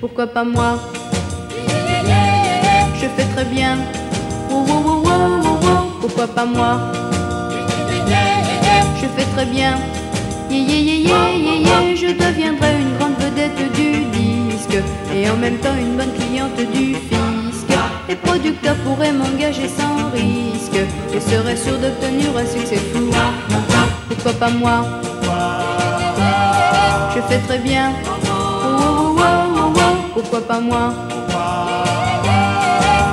pourquoi pas moi? Je fais très bien, pourquoi pas moi? Je fais très bien, je deviendrai une grande vedette du disque. Et en même temps une bonne cliente du fisc. Les producteurs pourraient m'engager sans risque. Et seraient sûrs d'obtenir un succès fou. Pourquoi pas moi? Je fais très bien. Pourquoi pas moi?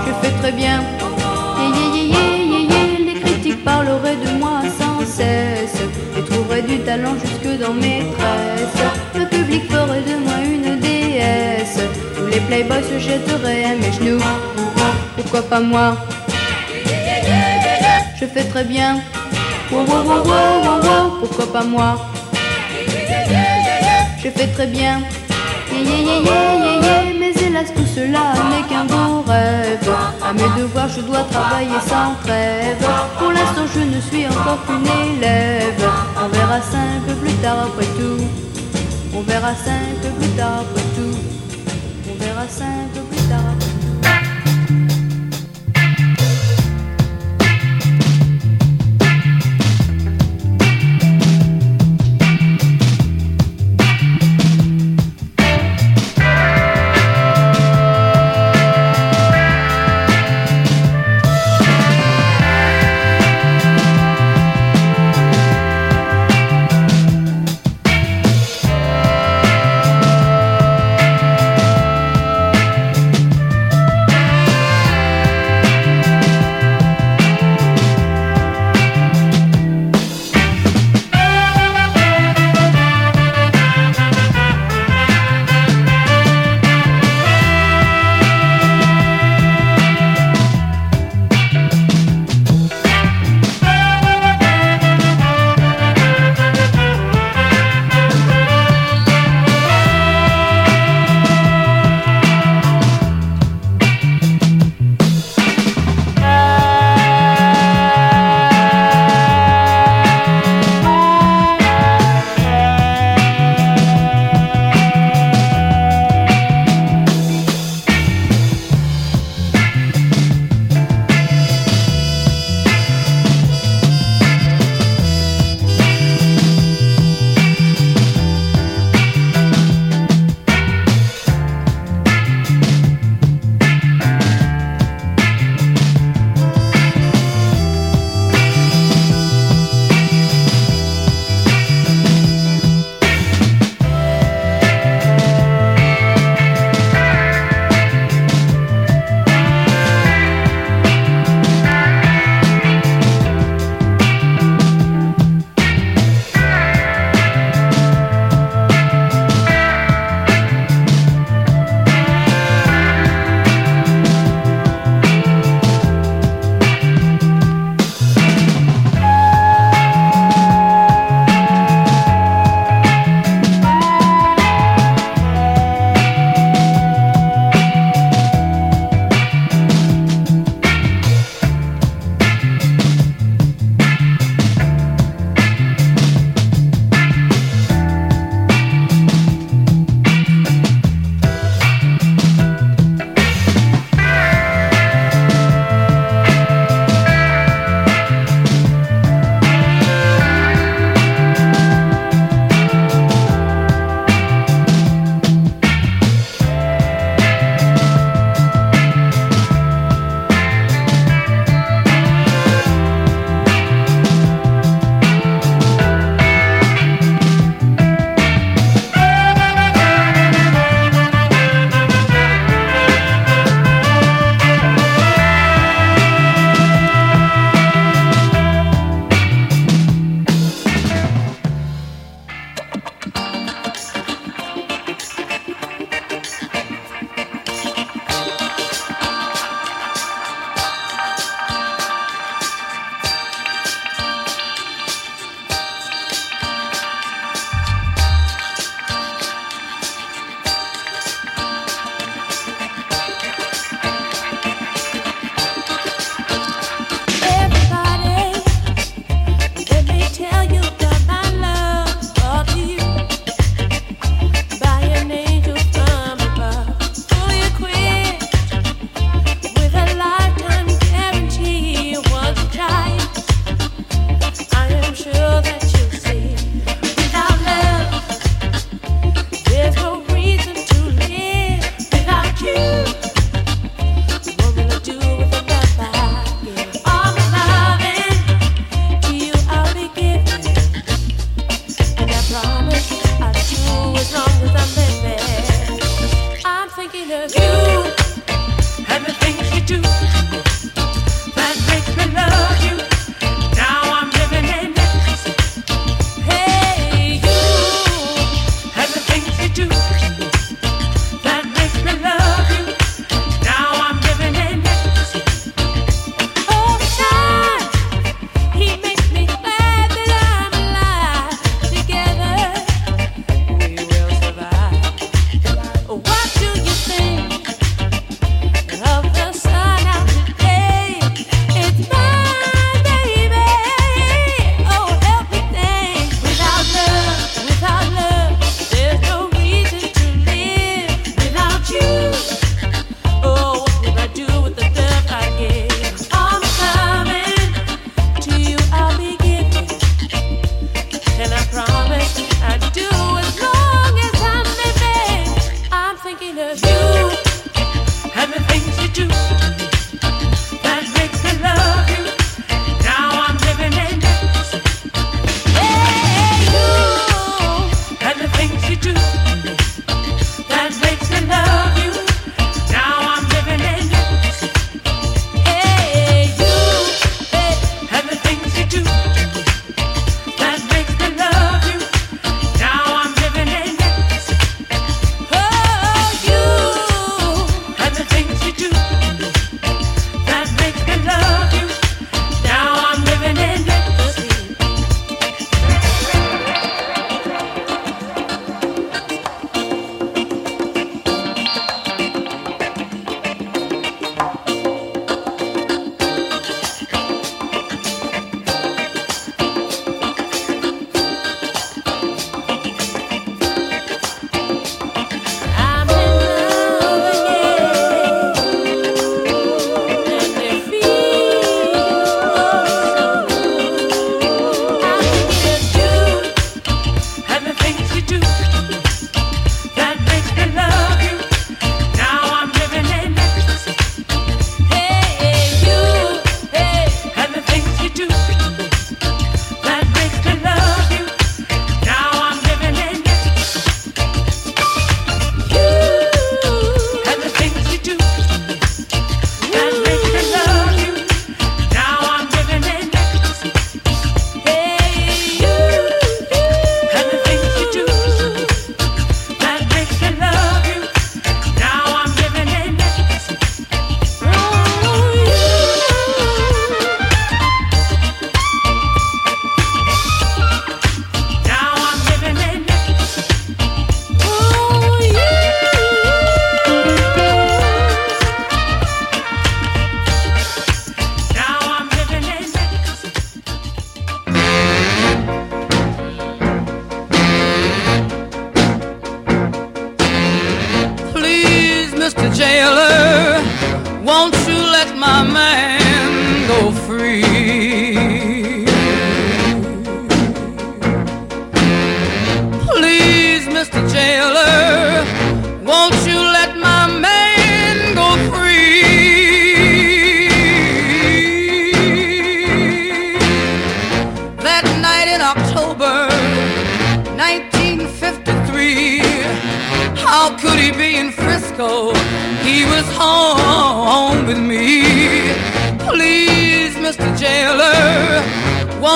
Je fais très bien. Les critiques parleraient de moi sans cesse et trouveraient du talent jusque dans mes tresses. Le public ferait de moi une déesse. Tous les playboys se jetteraient à mes genoux. Pourquoi pas moi? Je fais très bien. Pourquoi pas moi? Je fais très bien. Mais hélas tout cela n'est qu'un beau rêve. À mes devoirs je dois travailler sans trêve. Pour l'instant je ne suis encore qu'une élève. On verra peu plus tard après tout. On verra peu plus tard après tout.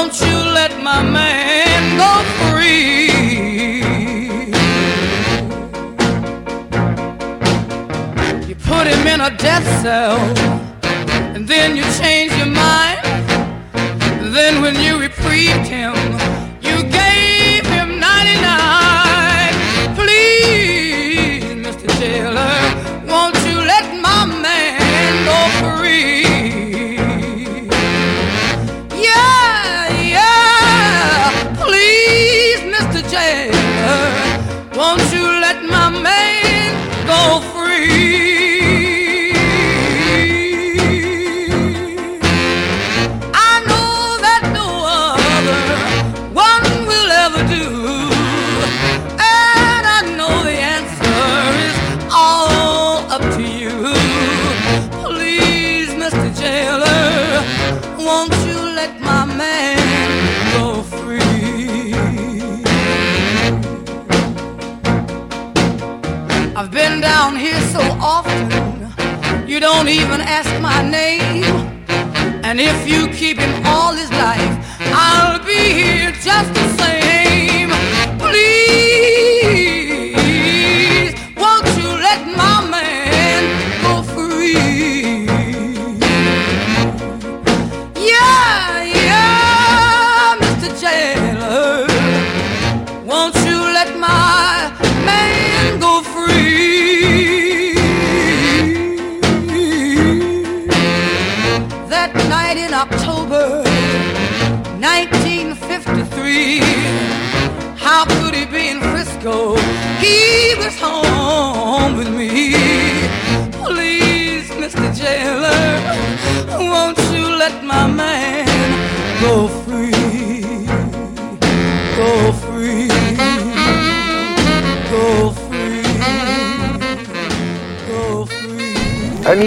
Won't you let my man go free? You put him in a death cell, and then you change your mind.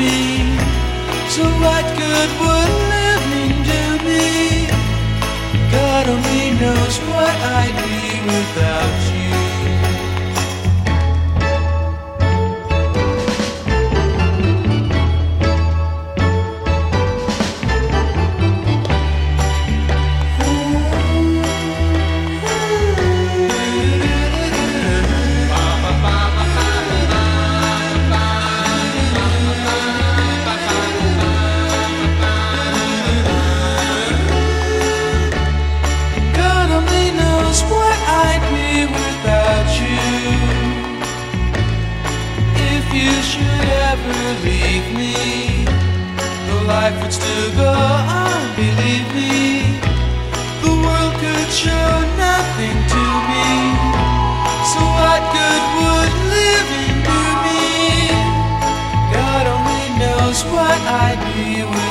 me. So what good would living do me? God only knows what I'd be without you. You should ever leave me, the life would still go on, believe me. The world could show nothing to me. So what good would living do me? God only knows what I'd be without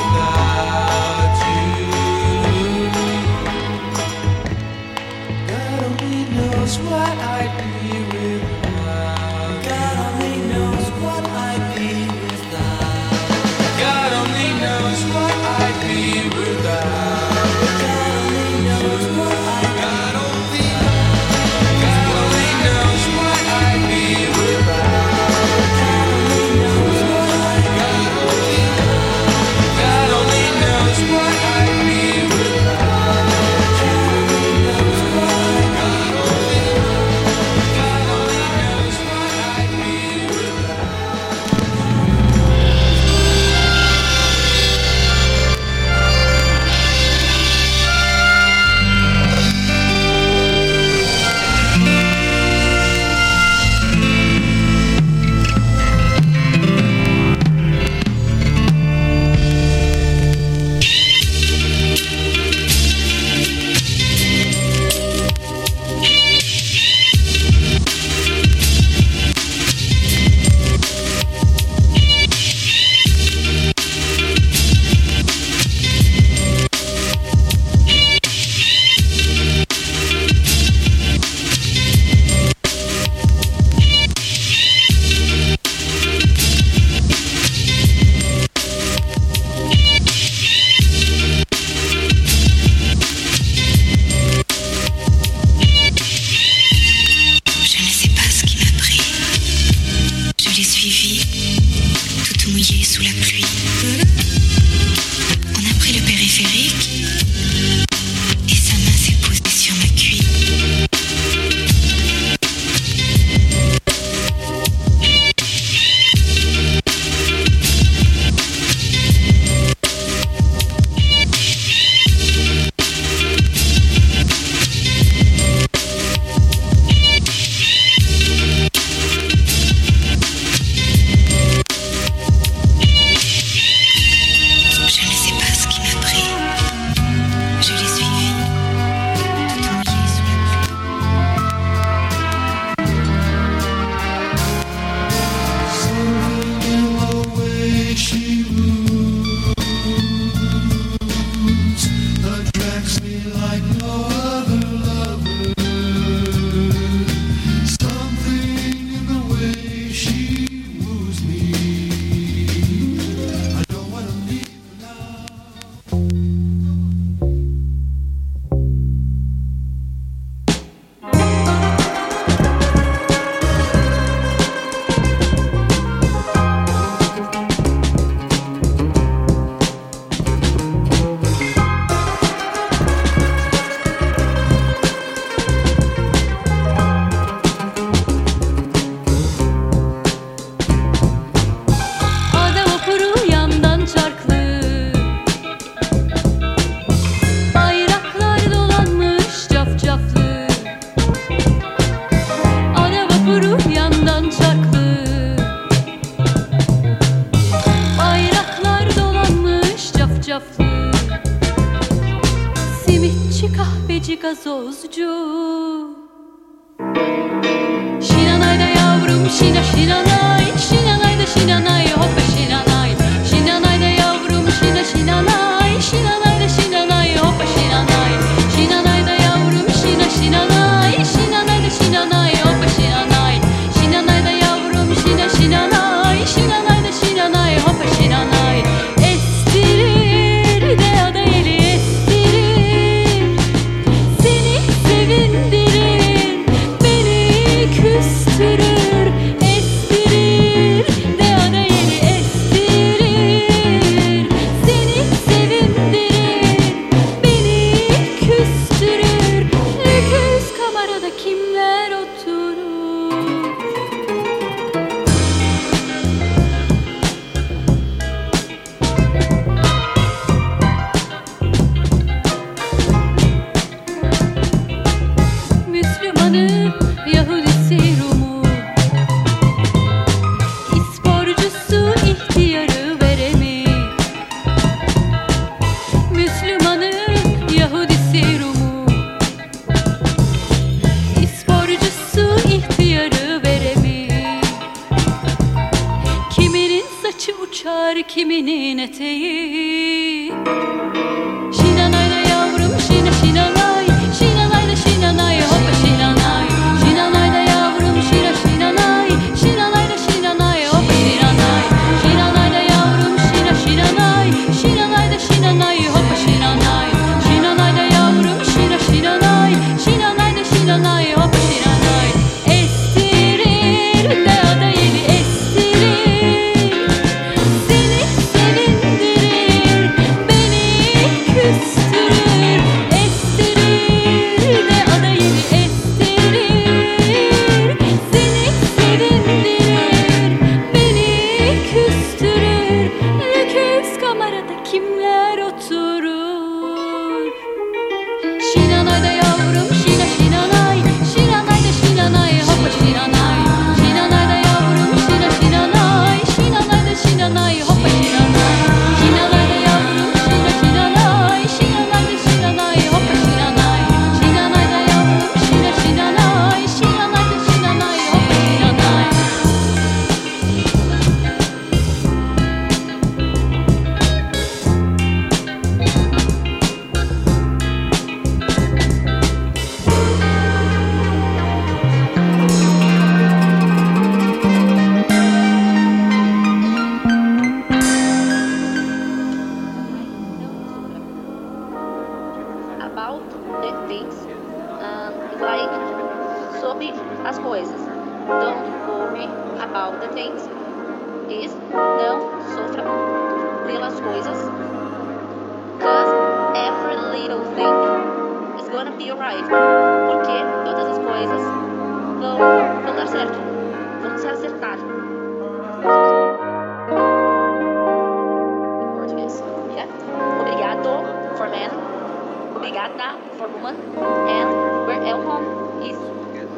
for women, and where at home is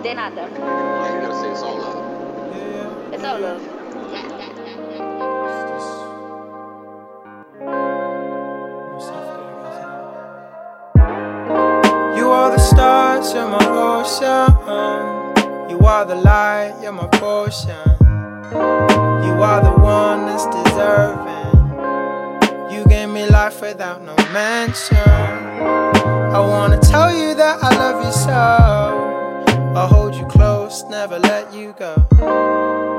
then other. You it's all love. You are the stars, you're my ocean. You are the light, you're my potion. You are the one that's deserving. You gave me life without no mention. I wanna tell you that I love you so. I'll hold you close, never let you go.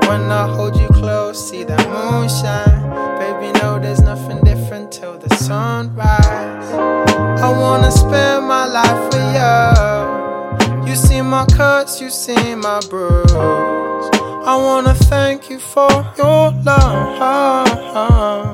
When I hold you close, see that moonshine. Baby, no, there's nothing different till the sunrise. I wanna spend my life with you. You see my cuts, you see my bruise. I wanna thank you for your love.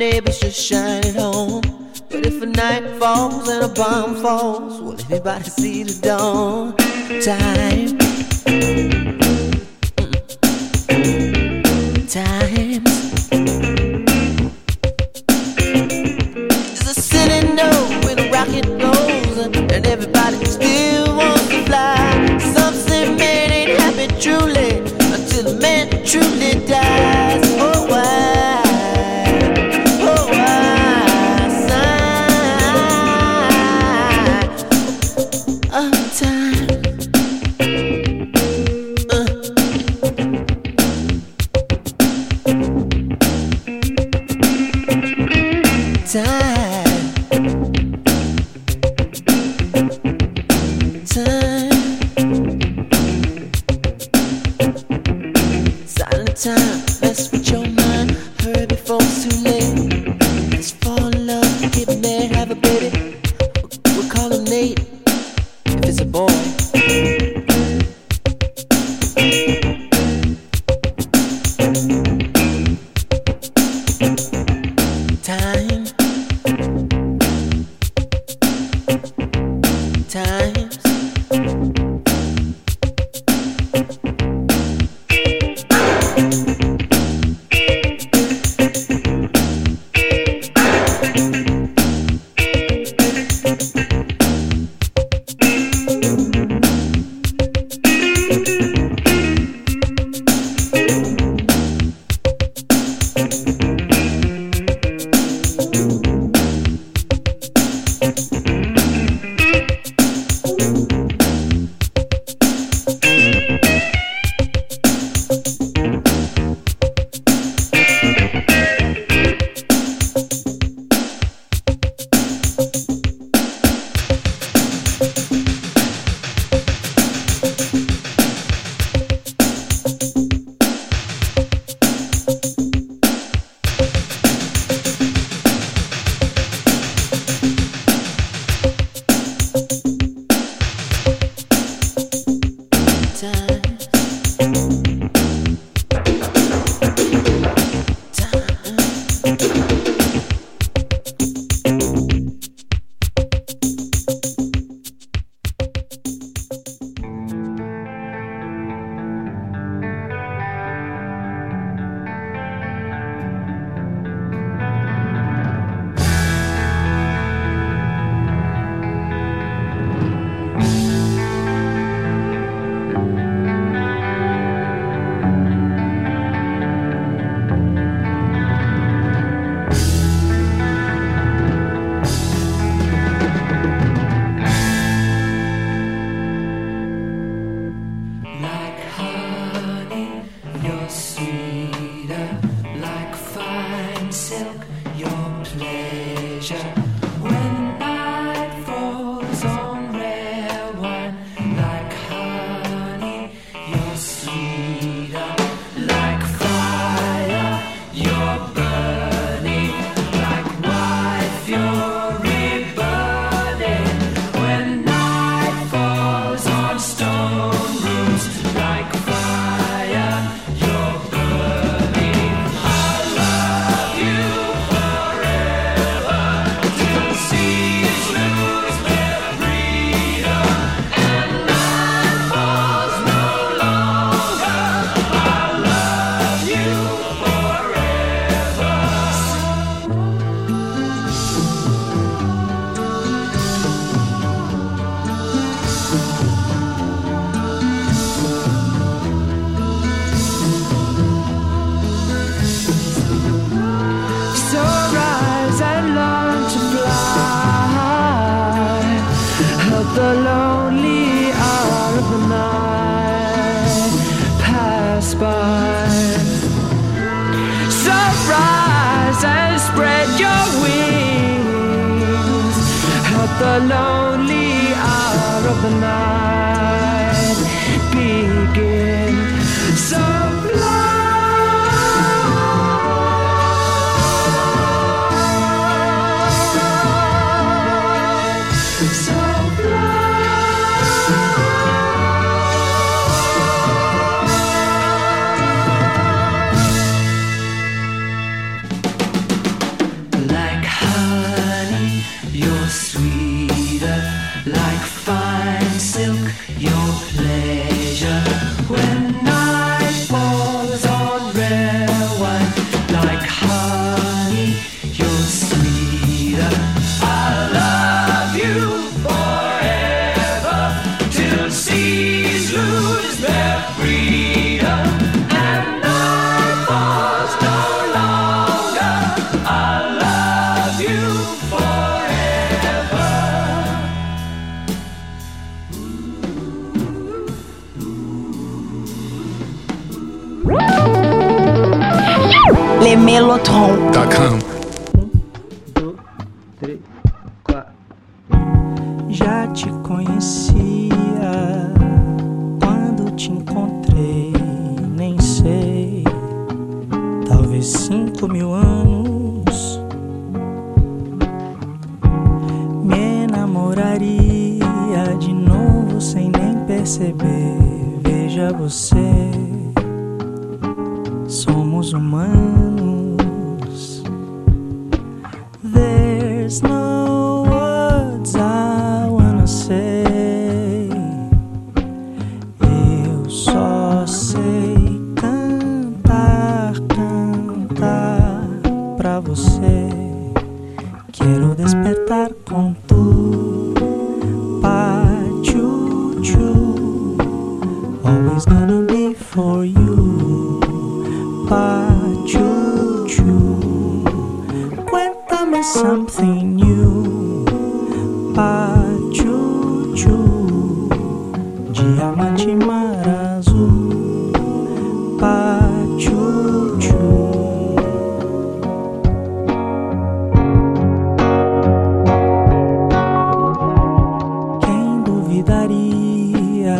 Neighbors just shine it home. But if a night falls and a bomb falls, will everybody see the dawn? Time.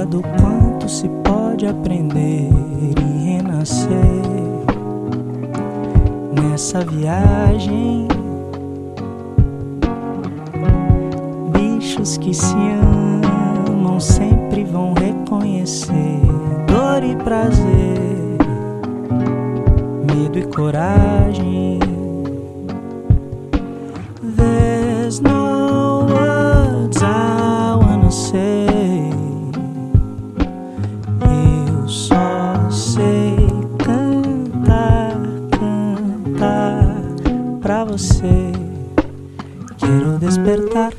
do quanto se pode aprender e renascer nessa viagem. Bichos que se amam sempre vão reconhecer dor e prazer, medo e coragem. despertar